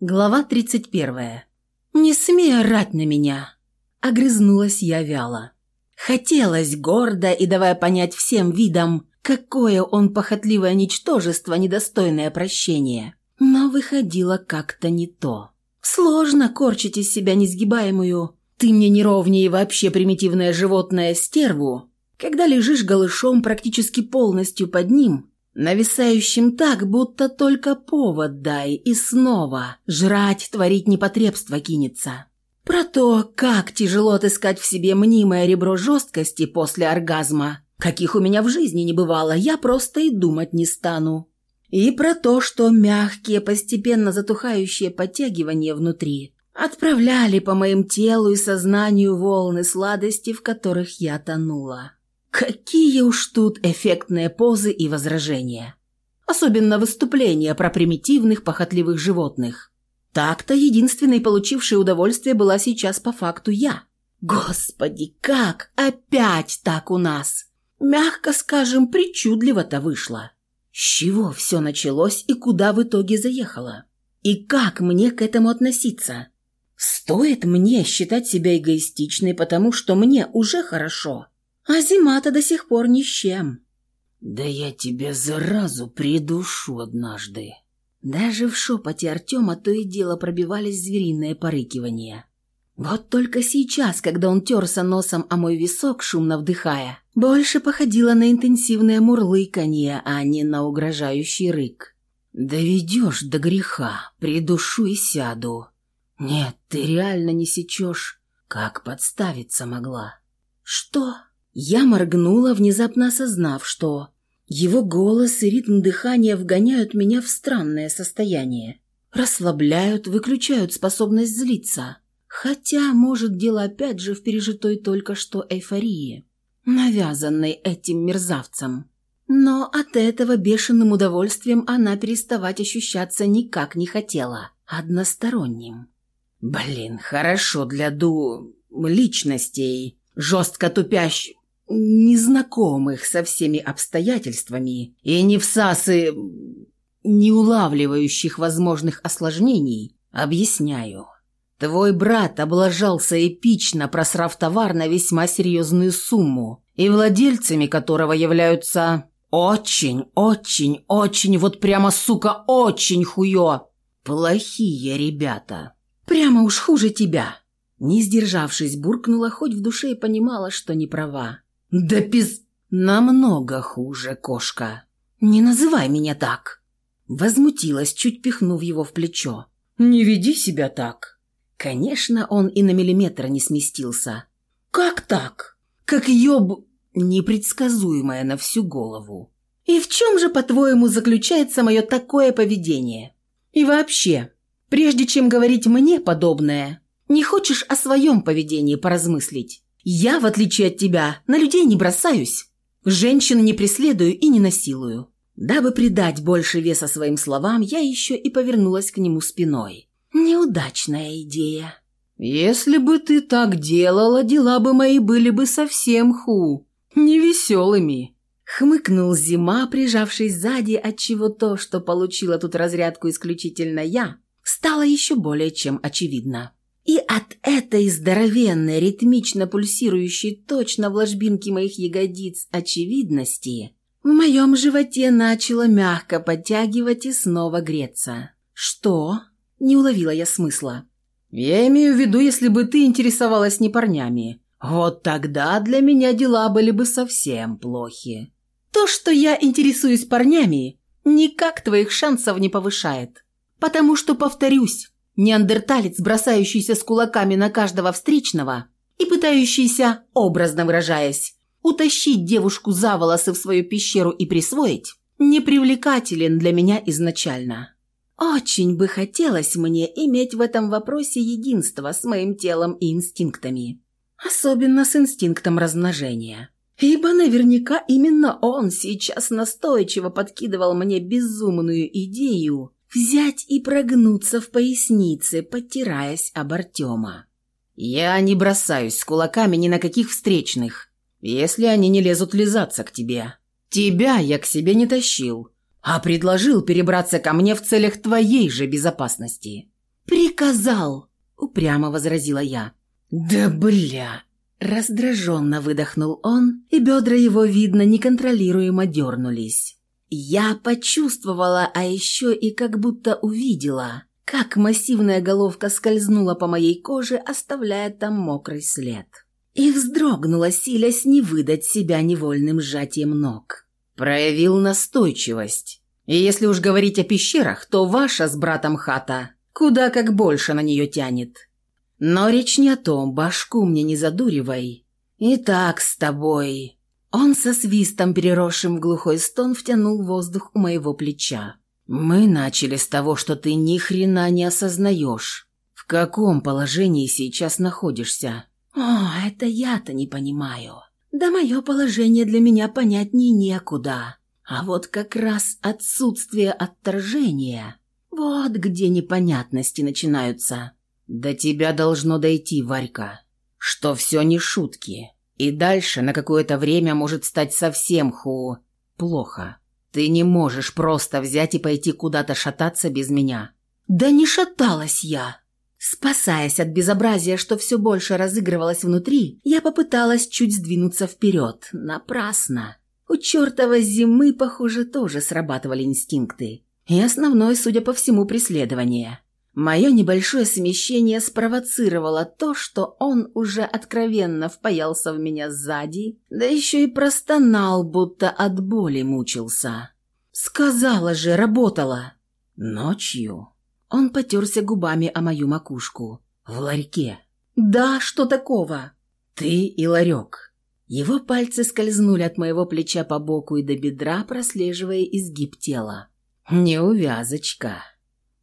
Глава 31. «Не смей орать на меня!» Огрызнулась я вяло. Хотелось гордо и давая понять всем видам, какое он похотливое ничтожество, недостойное прощения. Но выходило как-то не то. Сложно корчить из себя несгибаемую «ты мне неровнее и вообще примитивное животное стерву», когда лежишь голышом практически полностью под ним нависающим так, будто только повод дай, и снова жрать, творить непотребство кинется. Про то, как тяжело отыскать в себе мнимое ребро жесткости после оргазма, каких у меня в жизни не бывало, я просто и думать не стану. И про то, что мягкие, постепенно затухающие подтягивания внутри отправляли по моим телу и сознанию волны сладости, в которых я тонула. Какие уж тут эффектные позы и возражения. Особенно выступления про примитивных похотливых животных. Так-то единственной получившей удовольствие была сейчас по факту я. Господи, как опять так у нас? Мягко скажем, причудливо-то вышло. С чего все началось и куда в итоге заехало? И как мне к этому относиться? Стоит мне считать себя эгоистичной, потому что мне уже хорошо – а зима-то до сих пор ни с чем. «Да я тебя заразу придушу однажды». Даже в шепоте Артема то и дело пробивались звериные порыкивания. Вот только сейчас, когда он терся носом о мой висок, шумно вдыхая, больше походило на интенсивное мурлыканье, а не на угрожающий рык. «Доведешь до греха, придушу и сяду. Нет, ты реально не сечешь, как подставиться могла». «Что?» Я моргнула, внезапно осознав, что его голос и ритм дыхания вгоняют меня в странное состояние. Расслабляют, выключают способность злиться. Хотя, может, дело опять же в пережитой только что эйфории, навязанной этим мерзавцем. Но от этого бешеным удовольствием она переставать ощущаться никак не хотела. Односторонним. «Блин, хорошо для ду... личностей. Жестко тупящ незнакомых со всеми обстоятельствами и не всасы, не улавливающих возможных осложнений, объясняю. Твой брат облажался эпично, просрав товар на весьма серьезную сумму, и владельцами которого являются очень, очень, очень, вот прямо, сука, очень хуё, плохие ребята. Прямо уж хуже тебя. Не сдержавшись, буркнула, хоть в душе и понимала, что не права. «Да пиз... намного хуже, кошка!» «Не называй меня так!» Возмутилась, чуть пихнув его в плечо. «Не веди себя так!» Конечно, он и на миллиметр не сместился. «Как так?» «Как ёб... непредсказуемое на всю голову!» «И в чем же, по-твоему, заключается мое такое поведение? И вообще, прежде чем говорить мне подобное, не хочешь о своем поведении поразмыслить?» Я, в отличие от тебя, на людей не бросаюсь. Женщин не преследую и не насилую. Дабы придать больше веса своим словам, я еще и повернулась к нему спиной. Неудачная идея. Если бы ты так делала, дела бы мои были бы совсем ху, невеселыми. Хмыкнул Зима, прижавшись сзади, отчего то, что получила тут разрядку исключительно я, стало еще более чем очевидно. И от этой здоровенной, ритмично пульсирующей точно в ложбинке моих ягодиц очевидности в моем животе начало мягко подтягивать и снова греться. «Что?» – не уловила я смысла. «Я имею в виду, если бы ты интересовалась не парнями. Вот тогда для меня дела были бы совсем плохи». «То, что я интересуюсь парнями, никак твоих шансов не повышает. Потому что, повторюсь, Неандерталец, бросающийся с кулаками на каждого встречного и пытающийся, образно выражаясь, утащить девушку за волосы в свою пещеру и присвоить, непривлекателен для меня изначально. Очень бы хотелось мне иметь в этом вопросе единство с моим телом и инстинктами. Особенно с инстинктом размножения. Ибо наверняка именно он сейчас настойчиво подкидывал мне безумную идею взять и прогнуться в пояснице, подтираясь об Артема. «Я не бросаюсь с кулаками ни на каких встречных, если они не лезут лизаться к тебе. Тебя я к себе не тащил, а предложил перебраться ко мне в целях твоей же безопасности. «Приказал!» – упрямо возразила я. «Да бля!» Раздраженно выдохнул он, и бедра его, видно, неконтролируемо дернулись. Я почувствовала, а еще и как будто увидела, как массивная головка скользнула по моей коже, оставляя там мокрый след. И вздрогнула, силясь не выдать себя невольным сжатием ног. Проявил настойчивость. И если уж говорить о пещерах, то ваша с братом хата куда как больше на нее тянет. Но речь не о том, башку мне не задуривай. И так с тобой. Он со свистом, переросшим в глухой стон, втянул воздух у моего плеча. Мы начали с того, что ты ни хрена не осознаешь. В каком положении сейчас находишься? О, это я-то не понимаю. Да мое положение для меня понятнее некуда. А вот как раз отсутствие отторжения. Вот где непонятности начинаются. До тебя должно дойти, Варька, что все не шутки. И дальше на какое-то время может стать совсем ху... плохо. Ты не можешь просто взять и пойти куда-то шататься без меня. Да не шаталась я. Спасаясь от безобразия, что все больше разыгрывалось внутри, я попыталась чуть сдвинуться вперед. Напрасно. У чертова зимы, похоже, тоже срабатывали инстинкты. И основное, судя по всему, преследование. Мое небольшое смещение спровоцировало то, что он уже откровенно впаялся в меня сзади, да еще и простонал, будто от боли мучился. «Сказала же, работала!» «Ночью?» Он потерся губами о мою макушку. «В ларьке?» «Да, что такого?» «Ты и ларек». Его пальцы скользнули от моего плеча по боку и до бедра, прослеживая изгиб тела. «Неувязочка».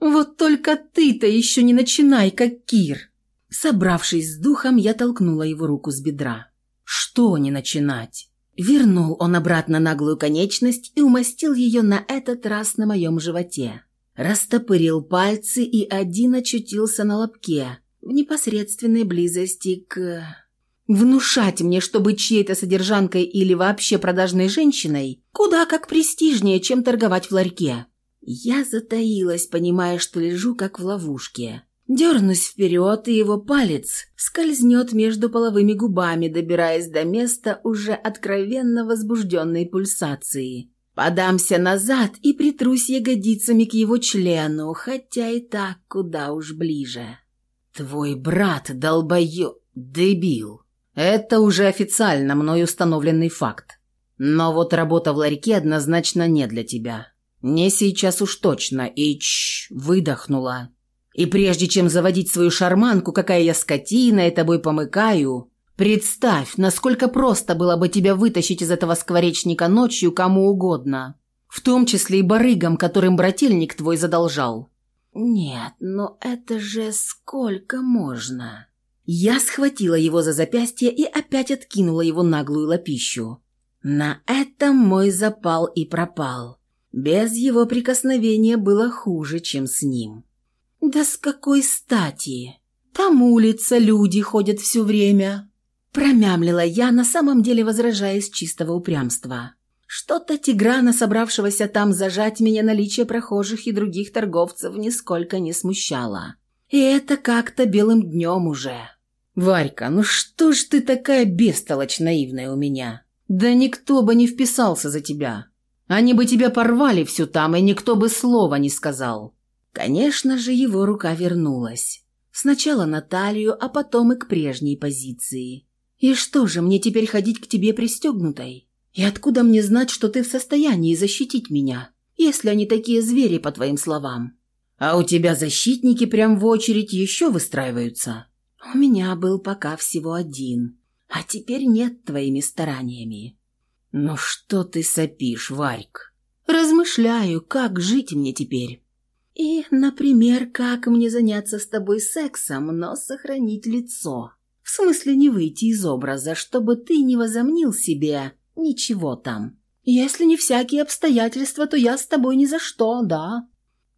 «Вот только ты-то еще не начинай, как Кир!» Собравшись с духом, я толкнула его руку с бедра. «Что не начинать?» Вернул он обратно наглую конечность и умастил ее на этот раз на моем животе. Растопырил пальцы, и один очутился на лобке, в непосредственной близости к... Внушать мне, чтобы чьей-то содержанкой или вообще продажной женщиной, куда как престижнее, чем торговать в ларьке. Я затаилась, понимая, что лежу как в ловушке. Дернусь вперед, и его палец скользнет между половыми губами, добираясь до места уже откровенно возбужденной пульсации. Подамся назад и притрусь ягодицами к его члену, хотя и так куда уж ближе. «Твой брат долбоё... дебил. Это уже официально мной установленный факт. Но вот работа в ларьке однозначно не для тебя. Не сейчас уж точно, и чш, выдохнула. И прежде чем заводить свою шарманку, какая я скотина, и тобой помыкаю, представь, насколько просто было бы тебя вытащить из этого скворечника ночью кому угодно, в том числе и барыгам, которым брательник твой задолжал. Нет, но это же сколько можно? Я схватила его за запястье и опять откинула его наглую лапищу. На этом мой запал и пропал. Без его прикосновения было хуже, чем с ним. «Да с какой стати? Там улица, люди ходят все время». Промямлила я, на самом деле возражая из чистого упрямства. Что-то Тиграна, собравшегося там зажать меня наличие прохожих и других торговцев, нисколько не смущало. И это как-то белым днем уже. «Варька, ну что ж ты такая бестолочь наивная у меня? Да никто бы не вписался за тебя. Они бы тебя порвали всю там, и никто бы слова не сказал». Конечно же, его рука вернулась. Сначала на талию, а потом и к прежней позиции. «И что же, мне теперь ходить к тебе пристегнутой? И откуда мне знать, что ты в состоянии защитить меня, если они такие звери, по твоим словам? А у тебя защитники прям в очередь еще выстраиваются?» «У меня был пока всего один, а теперь нет твоими стараниями. «Ну что ты сопишь, Варьк?» «Размышляю, как жить мне теперь». «И, например, как мне заняться с тобой сексом, но сохранить лицо. В смысле не выйти из образа, чтобы ты не возомнил себе ничего там. Если не всякие обстоятельства, то я с тобой ни за что, да?»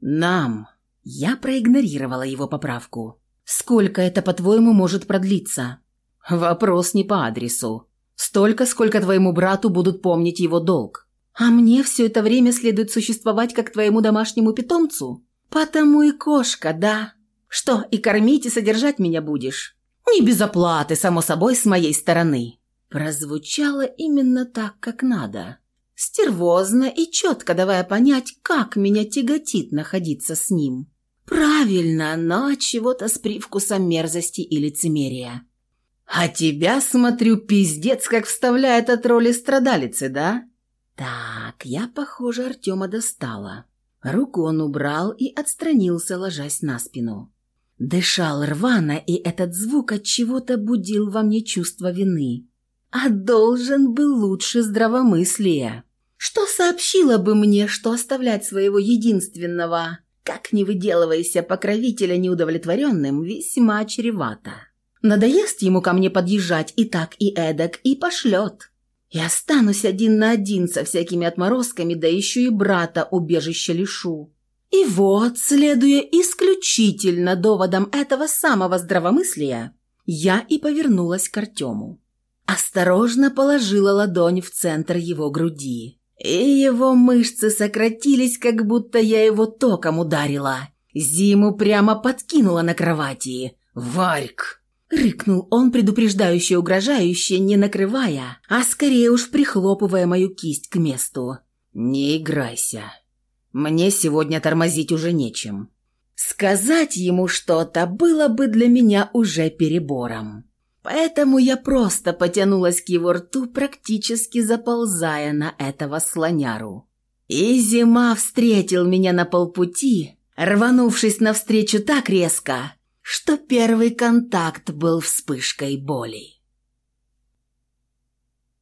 «Нам». Я проигнорировала его поправку. «Сколько это, по-твоему, может продлиться?» «Вопрос не по адресу. Столько, сколько твоему брату будут помнить его долг. А мне все это время следует существовать как твоему домашнему питомцу? Потому и кошка, да. Что, и кормить, и содержать меня будешь? Не без оплаты, само собой, с моей стороны». Прозвучало именно так, как надо. Стервозно и четко давая понять, как меня тяготит находиться с ним. Правильно, но чего-то с привкусом мерзости и лицемерия. «А тебя, смотрю, пиздец, как вставляет от роли страдалицы, да?» «Так, я, похоже, Артема достала». Руку он убрал и отстранился, ложась на спину. Дышал рвано, и этот звук от чего-то будил во мне чувство вины. А должен был лучше здравомыслия. Что сообщило бы мне, что оставлять своего единственного, как не выделывайся, покровителя неудовлетворенным, весьма чревато. Надоест ему ко мне подъезжать и так, и эдак, и пошлет. И останусь один на один со всякими отморозками, да еще и брата убежища лишу. И вот, следуя исключительно доводам этого самого здравомыслия, я и повернулась к Артему. Осторожно положила ладонь в центр его груди. И его мышцы сократились, как будто я его током ударила. Зиму прямо подкинула на кровати. «Варьк!» Рыкнул он, предупреждающе угрожающе, не накрывая, а скорее уж прихлопывая мою кисть к месту. «Не играйся. Мне сегодня тормозить уже нечем». Сказать ему что-то было бы для меня уже перебором. Поэтому я просто потянулась к его рту, практически заползая на этого слоняру. И зима встретил меня на полпути, рванувшись навстречу так резко, что первый контакт был вспышкой боли.